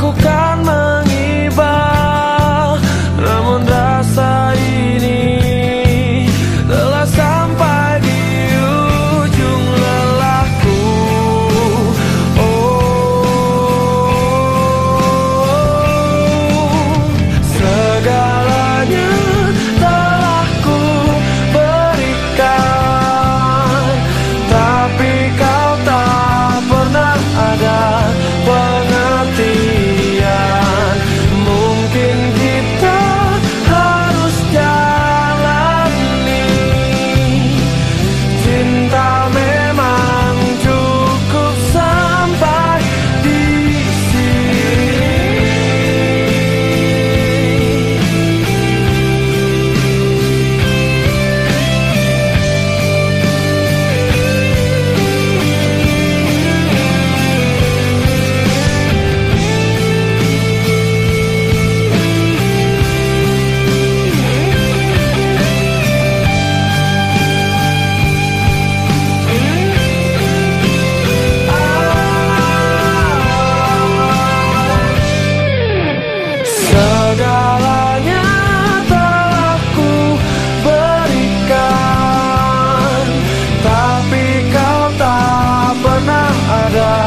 aku another